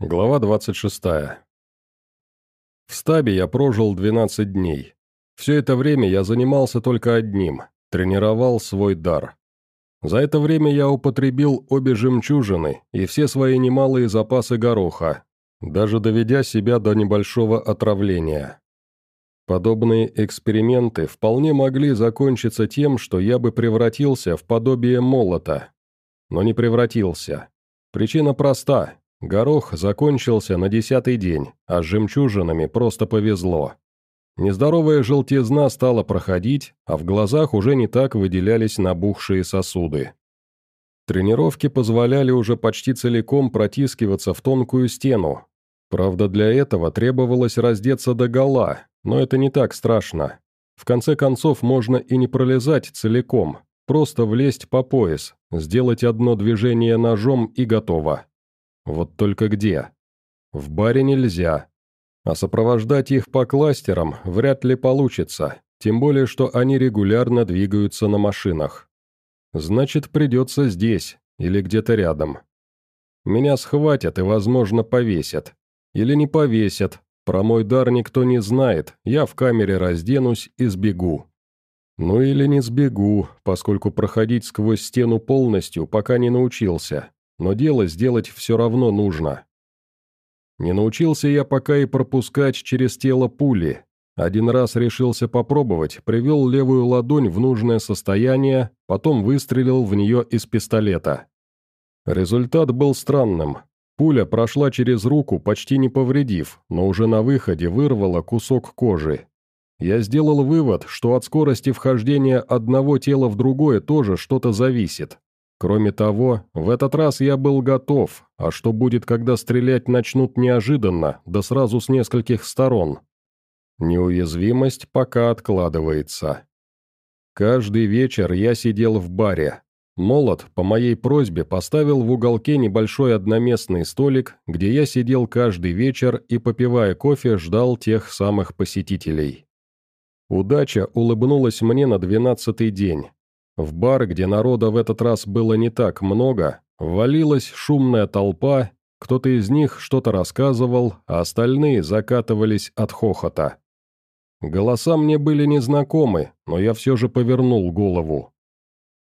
Глава 26. В стабе я прожил 12 дней. Все это время я занимался только одним – тренировал свой дар. За это время я употребил обе жемчужины и все свои немалые запасы гороха, даже доведя себя до небольшого отравления. Подобные эксперименты вполне могли закончиться тем, что я бы превратился в подобие молота. Но не превратился. Причина проста. Горох закончился на десятый день, а с жемчужинами просто повезло. Нездоровая желтизна стала проходить, а в глазах уже не так выделялись набухшие сосуды. Тренировки позволяли уже почти целиком протискиваться в тонкую стену. Правда, для этого требовалось раздеться до гола, но это не так страшно. В конце концов, можно и не пролезать целиком, просто влезть по пояс, сделать одно движение ножом и готово. Вот только где? В баре нельзя. А сопровождать их по кластерам вряд ли получится, тем более, что они регулярно двигаются на машинах. Значит, придется здесь или где-то рядом. Меня схватят и, возможно, повесят. Или не повесят, про мой дар никто не знает, я в камере разденусь и сбегу. Ну или не сбегу, поскольку проходить сквозь стену полностью пока не научился, но дело сделать все равно нужно. Не научился я пока и пропускать через тело пули. Один раз решился попробовать, привел левую ладонь в нужное состояние, потом выстрелил в нее из пистолета. Результат был странным. Пуля прошла через руку, почти не повредив, но уже на выходе вырвала кусок кожи. Я сделал вывод, что от скорости вхождения одного тела в другое тоже что-то зависит. Кроме того, в этот раз я был готов, а что будет, когда стрелять начнут неожиданно, да сразу с нескольких сторон? Неуязвимость пока откладывается. Каждый вечер я сидел в баре, Молот, по моей просьбе, поставил в уголке небольшой одноместный столик, где я сидел каждый вечер и, попивая кофе, ждал тех самых посетителей. Удача улыбнулась мне на двенадцатый день. В бар, где народа в этот раз было не так много, ввалилась шумная толпа, кто-то из них что-то рассказывал, а остальные закатывались от хохота. Голоса мне были незнакомы, но я все же повернул голову.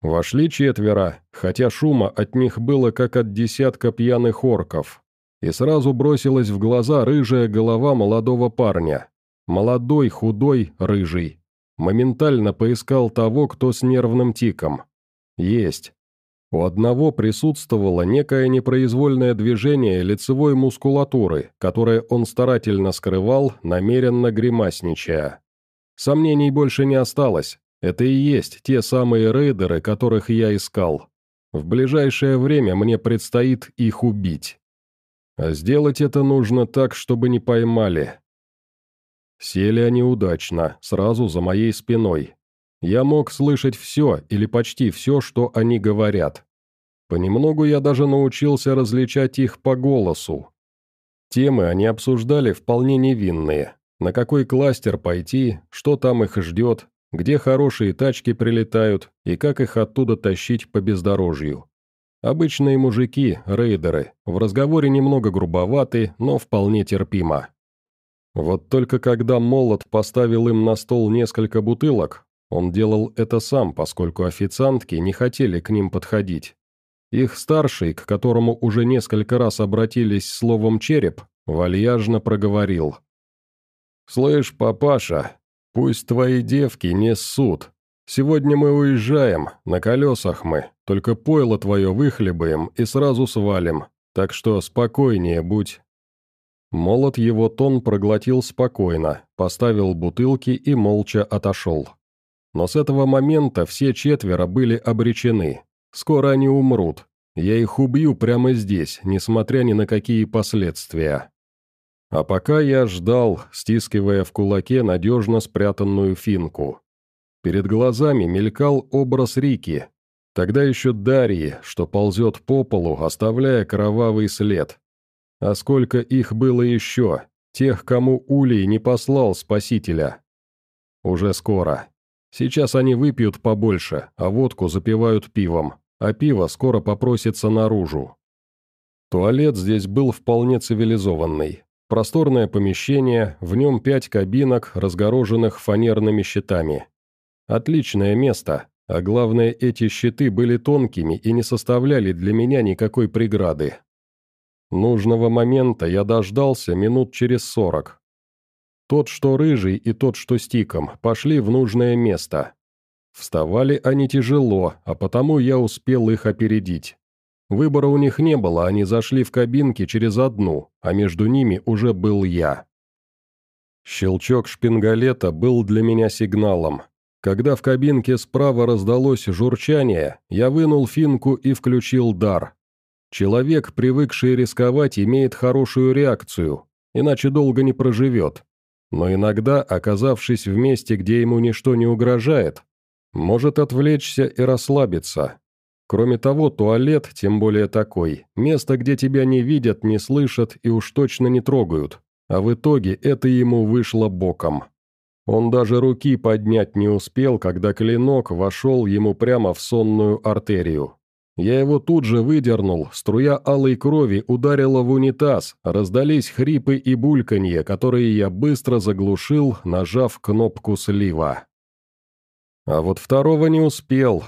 Вошли четверо, хотя шума от них было как от десятка пьяных орков. И сразу бросилась в глаза рыжая голова молодого парня. Молодой, худой, рыжий. Моментально поискал того, кто с нервным тиком. Есть. У одного присутствовало некое непроизвольное движение лицевой мускулатуры, которое он старательно скрывал, намеренно гримасничая. Сомнений больше не осталось, это и есть те самые рейдеры, которых я искал. В ближайшее время мне предстоит их убить. А сделать это нужно так, чтобы не поймали. Сели они удачно, сразу за моей спиной. Я мог слышать все или почти все, что они говорят. Понемногу я даже научился различать их по голосу. Темы они обсуждали вполне невинные. На какой кластер пойти, что там их ждет, где хорошие тачки прилетают и как их оттуда тащить по бездорожью. Обычные мужики, рейдеры, в разговоре немного грубоваты, но вполне терпимо. Вот только когда Молот поставил им на стол несколько бутылок, он делал это сам, поскольку официантки не хотели к ним подходить. Их старший, к которому уже несколько раз обратились словом «череп», вальяжно проговорил. «Слышь, папаша, «Пусть твои девки не ссут. Сегодня мы уезжаем, на колесах мы, только пойло твое выхлебаем и сразу свалим, так что спокойнее будь». Молот его тон проглотил спокойно, поставил бутылки и молча отошел. Но с этого момента все четверо были обречены. Скоро они умрут. Я их убью прямо здесь, несмотря ни на какие последствия. А пока я ждал, стискивая в кулаке надежно спрятанную финку. Перед глазами мелькал образ Рики, тогда еще Дарьи, что ползет по полу, оставляя кровавый след. А сколько их было еще, тех, кому Улей не послал спасителя. Уже скоро. Сейчас они выпьют побольше, а водку запивают пивом, а пиво скоро попросится наружу. Туалет здесь был вполне цивилизованный. Просторное помещение, в нем пять кабинок, разгороженных фанерными щитами. Отличное место, а главное, эти щиты были тонкими и не составляли для меня никакой преграды. Нужного момента я дождался минут через сорок. Тот, что рыжий, и тот, что стиком, пошли в нужное место. Вставали они тяжело, а потому я успел их опередить. Выбора у них не было, они зашли в кабинки через одну, а между ними уже был я. Щелчок шпингалета был для меня сигналом. Когда в кабинке справа раздалось журчание, я вынул финку и включил дар. Человек, привыкший рисковать, имеет хорошую реакцию, иначе долго не проживет. Но иногда, оказавшись в месте, где ему ничто не угрожает, может отвлечься и расслабиться. Кроме того, туалет, тем более такой, место, где тебя не видят, не слышат и уж точно не трогают, а в итоге это ему вышло боком. Он даже руки поднять не успел, когда клинок вошел ему прямо в сонную артерию. Я его тут же выдернул, струя алой крови ударила в унитаз, раздались хрипы и бульканье, которые я быстро заглушил, нажав кнопку слива. А вот второго не успел.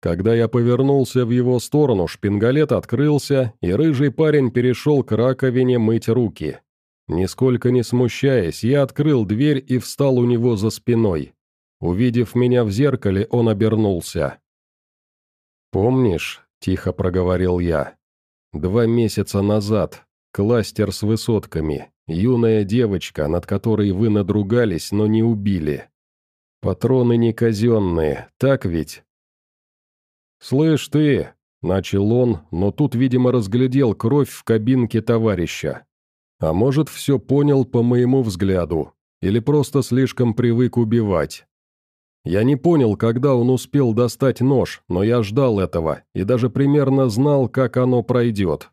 Когда я повернулся в его сторону, шпингалет открылся, и рыжий парень перешел к раковине мыть руки. Нисколько не смущаясь, я открыл дверь и встал у него за спиной. Увидев меня в зеркале, он обернулся. «Помнишь?» – тихо проговорил я. «Два месяца назад. Кластер с высотками. Юная девочка, над которой вы надругались, но не убили. Патроны не казенные, так ведь?» «Слышь ты!» – начал он, но тут, видимо, разглядел кровь в кабинке товарища. А может, все понял по моему взгляду, или просто слишком привык убивать. Я не понял, когда он успел достать нож, но я ждал этого и даже примерно знал, как оно пройдет.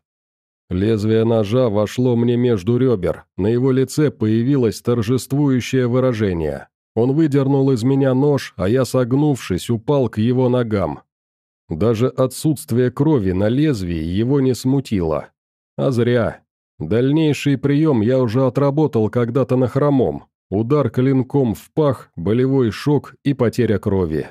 Лезвие ножа вошло мне между ребер, на его лице появилось торжествующее выражение. Он выдернул из меня нож, а я, согнувшись, упал к его ногам. Даже отсутствие крови на лезвии его не смутило. А зря. Дальнейший прием я уже отработал когда-то на хромом, Удар клинком в пах, болевой шок и потеря крови.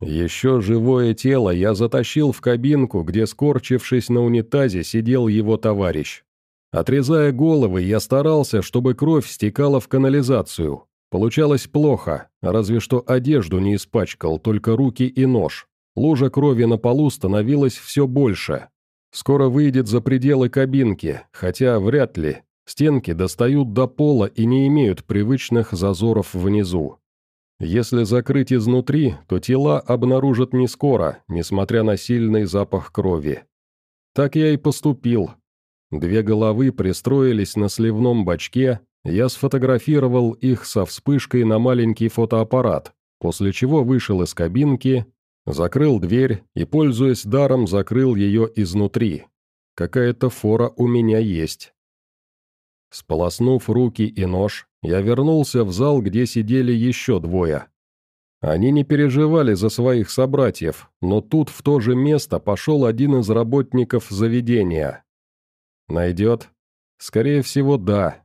Еще живое тело я затащил в кабинку, где, скорчившись на унитазе, сидел его товарищ. Отрезая головы, я старался, чтобы кровь стекала в канализацию. Получалось плохо, разве что одежду не испачкал, только руки и нож. Лужа крови на полу становилась все больше. Скоро выйдет за пределы кабинки, хотя вряд ли, Стенки достают до пола и не имеют привычных зазоров внизу. Если закрыть изнутри, то тела обнаружат не скоро, несмотря на сильный запах крови. Так я и поступил. Две головы пристроились на сливном бачке, я сфотографировал их со вспышкой на маленький фотоаппарат, после чего вышел из кабинки, закрыл дверь и, пользуясь даром, закрыл ее изнутри. Какая-то фора у меня есть. Сполоснув руки и нож, я вернулся в зал, где сидели еще двое. Они не переживали за своих собратьев, но тут в то же место пошел один из работников заведения. «Найдет?» «Скорее всего, да».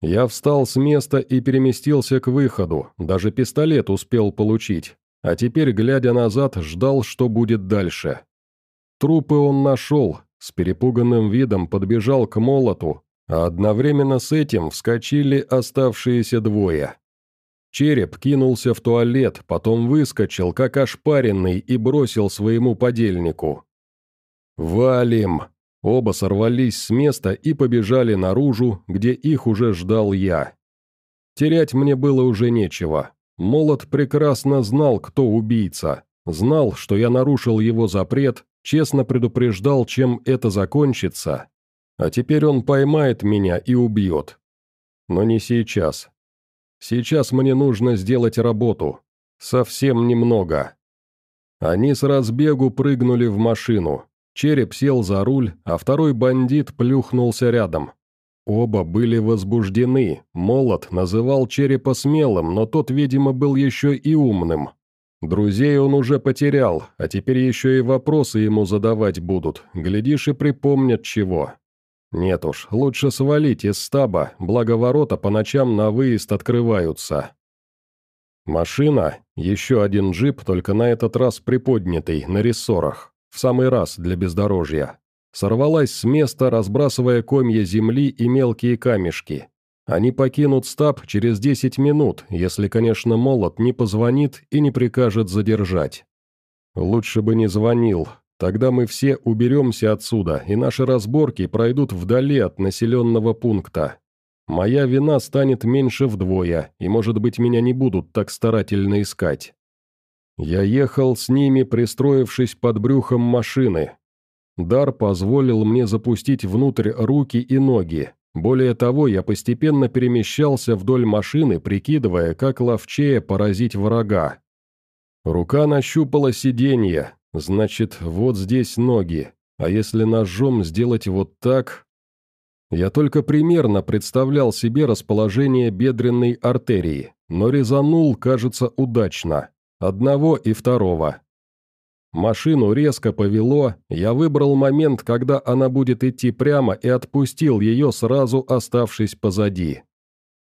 Я встал с места и переместился к выходу, даже пистолет успел получить, а теперь, глядя назад, ждал, что будет дальше. Трупы он нашел, с перепуганным видом подбежал к молоту, а одновременно с этим вскочили оставшиеся двое. Череп кинулся в туалет, потом выскочил, как ошпаренный, и бросил своему подельнику. «Валим!» Оба сорвались с места и побежали наружу, где их уже ждал я. Терять мне было уже нечего. Молот прекрасно знал, кто убийца. Знал, что я нарушил его запрет, честно предупреждал, чем это закончится, а теперь он поймает меня и убьет. Но не сейчас. Сейчас мне нужно сделать работу. Совсем немного. Они с разбегу прыгнули в машину. Череп сел за руль, а второй бандит плюхнулся рядом. Оба были возбуждены. Молот называл черепа смелым, но тот, видимо, был еще и умным. Друзей он уже потерял, а теперь еще и вопросы ему задавать будут, глядишь и припомнят чего. Нет уж, лучше свалить из стаба, благо ворота по ночам на выезд открываются. Машина, еще один джип, только на этот раз приподнятый, на рессорах, в самый раз для бездорожья. Сорвалась с места, разбрасывая комья земли и мелкие камешки. Они покинут стаб через 10 минут, если, конечно, молот не позвонит и не прикажет задержать. Лучше бы не звонил, тогда мы все уберемся отсюда, и наши разборки пройдут вдали от населенного пункта. Моя вина станет меньше вдвое, и, может быть, меня не будут так старательно искать. Я ехал с ними, пристроившись под брюхом машины. Дар позволил мне запустить внутрь руки и ноги. Более того, я постепенно перемещался вдоль машины, прикидывая, как ловчее поразить врага. Рука нащупала сиденье, значит, вот здесь ноги, а если ножом сделать вот так... Я только примерно представлял себе расположение бедренной артерии, но резанул, кажется, удачно. Одного и второго. Машину резко повело, я выбрал момент, когда она будет идти прямо и отпустил ее, сразу оставшись позади.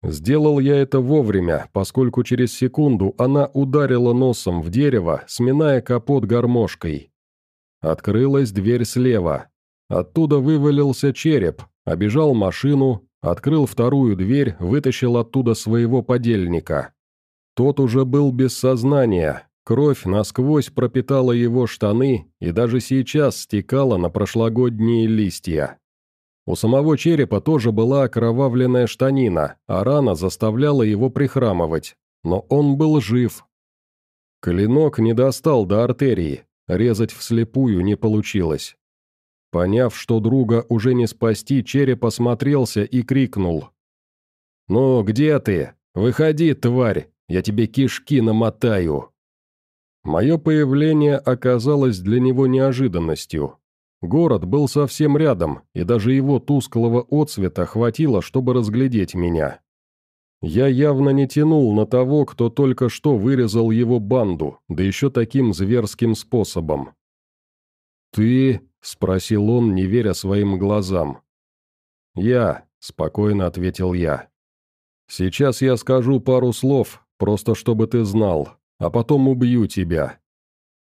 Сделал я это вовремя, поскольку через секунду она ударила носом в дерево, сминая капот гармошкой. Открылась дверь слева. Оттуда вывалился череп, Обежал машину, открыл вторую дверь, вытащил оттуда своего подельника. Тот уже был без сознания, кровь насквозь пропитала его штаны и даже сейчас стекала на прошлогодние листья. У самого черепа тоже была окровавленная штанина, а рана заставляла его прихрамывать, но он был жив. Клинок не достал до артерии, резать вслепую не получилось. Поняв, что друга уже не спасти, череп осмотрелся и крикнул. «Ну, где ты? Выходи, тварь, я тебе кишки намотаю!» Мое появление оказалось для него неожиданностью. Город был совсем рядом, и даже его тусклого отсвета хватило, чтобы разглядеть меня. Я явно не тянул на того, кто только что вырезал его банду, да еще таким зверским способом. «Ты...» — спросил он, не веря своим глазам. «Я», — спокойно ответил я. «Сейчас я скажу пару слов, просто чтобы ты знал, а потом убью тебя.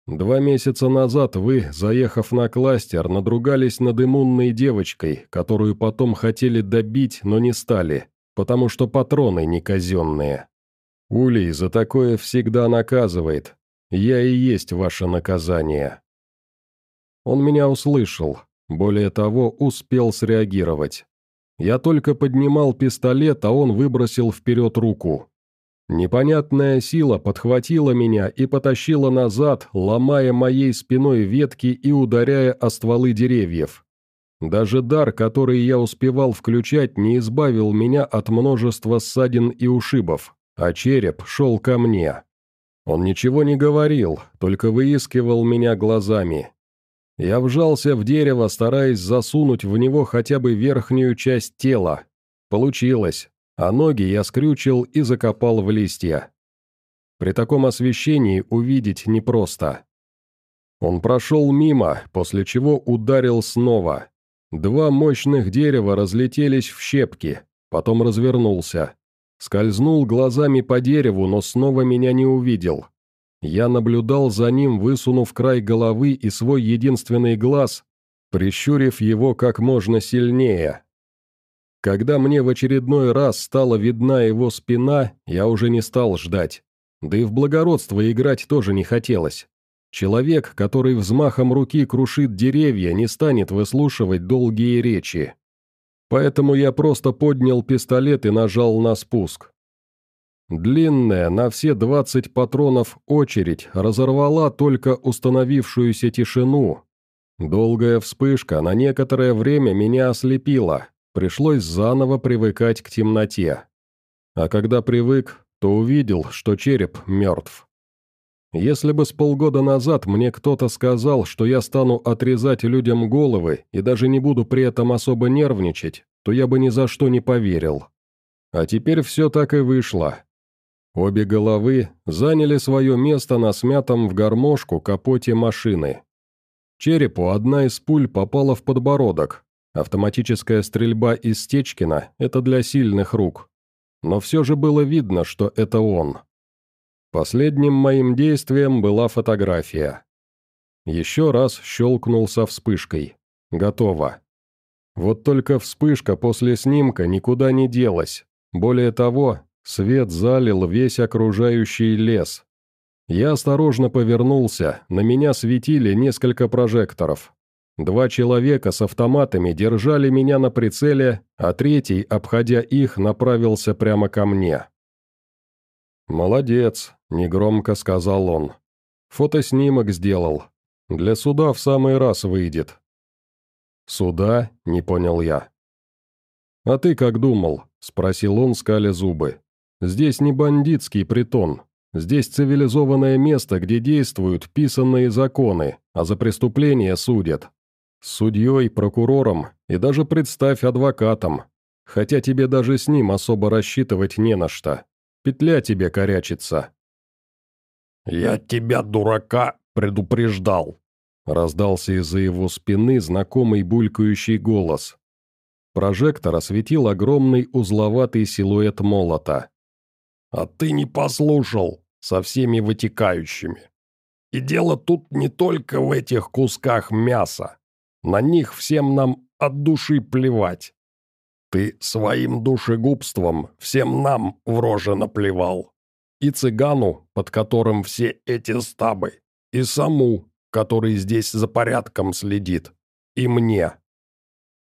Два месяца назад вы, заехав на кластер, надругались над иммунной девочкой, которую потом хотели добить, но не стали, потому что патроны не казенные. Улей за такое всегда наказывает. Я и есть ваше наказание». Он меня услышал, более того, успел среагировать. Я только поднимал пистолет, а он выбросил вперед руку. Непонятная сила подхватила меня и потащила назад, ломая моей спиной ветки и ударяя о стволы деревьев. Даже дар, который я успевал включать, не избавил меня от множества ссадин и ушибов, а череп шел ко мне. Он ничего не говорил, только выискивал меня глазами, я вжался в дерево, стараясь засунуть в него хотя бы верхнюю часть тела. Получилось, а ноги я скрючил и закопал в листья. При таком освещении увидеть непросто. Он прошел мимо, после чего ударил снова. Два мощных дерева разлетелись в щепки, потом развернулся. Скользнул глазами по дереву, но снова меня не увидел. Я наблюдал за ним, высунув край головы и свой единственный глаз, прищурив его как можно сильнее. Когда мне в очередной раз стала видна его спина, я уже не стал ждать. Да и в благородство играть тоже не хотелось. Человек, который взмахом руки крушит деревья, не станет выслушивать долгие речи. Поэтому я просто поднял пистолет и нажал на спуск. Длинная, на все двадцать патронов очередь разорвала только установившуюся тишину. Долгая вспышка на некоторое время меня ослепила, пришлось заново привыкать к темноте. А когда привык, то увидел, что череп мертв. Если бы с полгода назад мне кто-то сказал, что я стану отрезать людям головы и даже не буду при этом особо нервничать, то я бы ни за что не поверил. А теперь все так и вышло. Обе головы заняли свое место на смятом в гармошку капоте машины. Черепу одна из пуль попала в подбородок. Автоматическая стрельба из Стечкина – это для сильных рук. Но все же было видно, что это он. Последним моим действием была фотография. Еще раз щелкнул со вспышкой. Готово. Вот только вспышка после снимка никуда не делась. Более того, свет залил весь окружающий лес. Я осторожно повернулся, на меня светили несколько прожекторов. Два человека с автоматами держали меня на прицеле, а третий, обходя их, направился прямо ко мне. «Молодец», — негромко сказал он. «Фотоснимок сделал. Для суда в самый раз выйдет». «Суда?» — не понял я. «А ты как думал?» — спросил он, скаля зубы. «Здесь не бандитский притон. Здесь цивилизованное место, где действуют писанные законы, а за преступления судят. Судьей, прокурором и даже представь адвокатом. Хотя тебе даже с ним особо рассчитывать не на что. Петля тебе корячится». «Я тебя, дурака, предупреждал», Раздался из-за его спины знакомый булькающий голос. Прожектор осветил огромный узловатый силуэт молота. «А ты не послушал, со всеми вытекающими. И дело тут не только в этих кусках мяса. На них всем нам от души плевать. Ты своим душегубством всем нам в роже наплевал. И цыгану, под которым все эти стабы, и саму, который здесь за порядком следит. И мне.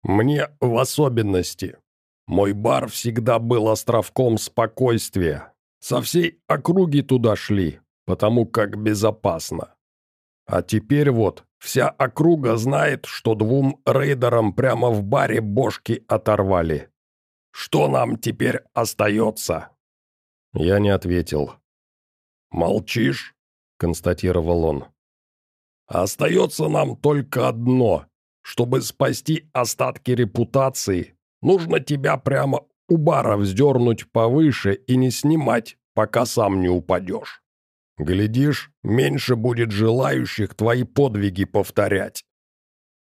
Мне в особенности. Мой бар всегда был островком спокойствия. Со всей округи туда шли, потому как безопасно. А теперь вот, вся округа знает, что двум рейдерам прямо в баре бошки оторвали. Что нам теперь остается?» Я не ответил. «Молчишь?» — констатировал он. Остается нам только одно. Чтобы спасти остатки репутации, нужно тебя прямо у бара вздернуть повыше и не снимать, пока сам не упадешь. Глядишь, меньше будет желающих твои подвиги повторять».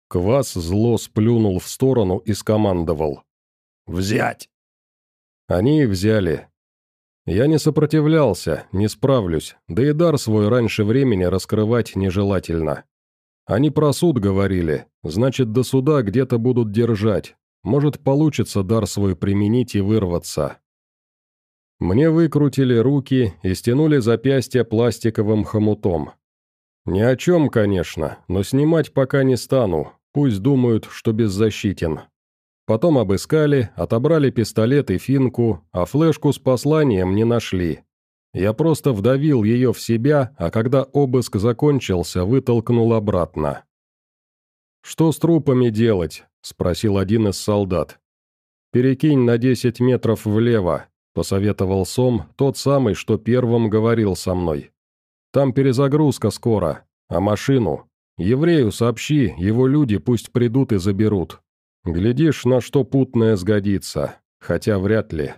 Квас зло сплюнул в сторону и скомандовал. «Взять!» Они взяли, я не сопротивлялся, не справлюсь, да и дар свой раньше времени раскрывать нежелательно. Они про суд говорили, значит, до суда где-то будут держать. Может, получится дар свой применить и вырваться. Мне выкрутили руки и стянули запястья пластиковым хомутом. Ни о чем, конечно, но снимать пока не стану, пусть думают, что беззащитен. Потом обыскали, отобрали пистолет и финку, а флешку с посланием не нашли. Я просто вдавил ее в себя, а когда обыск закончился, вытолкнул обратно. «Что с трупами делать?» – спросил один из солдат. «Перекинь на 10 метров влево», – посоветовал Сом, тот самый, что первым говорил со мной. «Там перезагрузка скоро, а машину? Еврею сообщи, его люди пусть придут и заберут. Глядишь, на что путное сгодится, хотя вряд ли.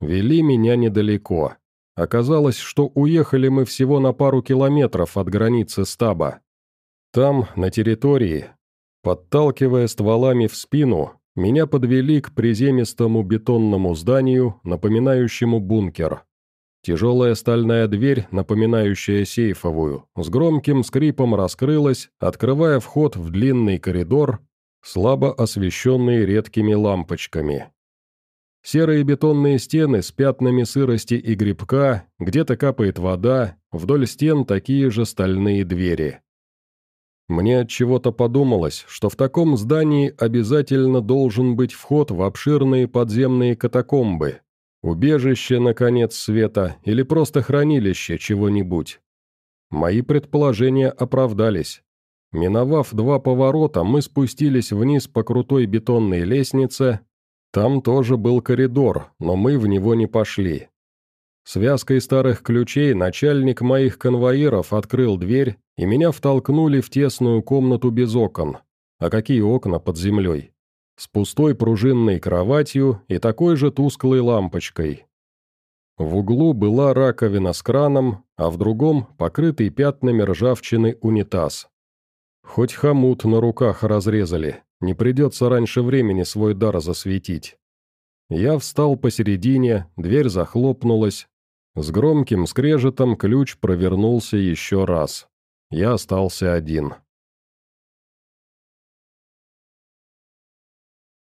Вели меня недалеко. Оказалось, что уехали мы всего на пару километров от границы стаба. Там, на территории, подталкивая стволами в спину, меня подвели к приземистому бетонному зданию, напоминающему бункер. Тяжелая стальная дверь, напоминающая сейфовую, с громким скрипом раскрылась, открывая вход в длинный коридор, слабо освещенные редкими лампочками. Серые бетонные стены с пятнами сырости и грибка, где-то капает вода, вдоль стен такие же стальные двери. Мне от чего-то подумалось, что в таком здании обязательно должен быть вход в обширные подземные катакомбы, убежище на конец света или просто хранилище чего-нибудь. Мои предположения оправдались. Миновав два поворота, мы спустились вниз по крутой бетонной лестнице. Там тоже был коридор, но мы в него не пошли. Связкой старых ключей начальник моих конвоиров открыл дверь, и меня втолкнули в тесную комнату без окон. А какие окна под землей? С пустой пружинной кроватью и такой же тусклой лампочкой. В углу была раковина с краном, а в другом – покрытый пятнами ржавчины унитаз. Хоть хомут на руках разрезали, не придется раньше времени свой дар засветить. Я встал посередине, дверь захлопнулась. С громким скрежетом ключ провернулся еще раз. Я остался один.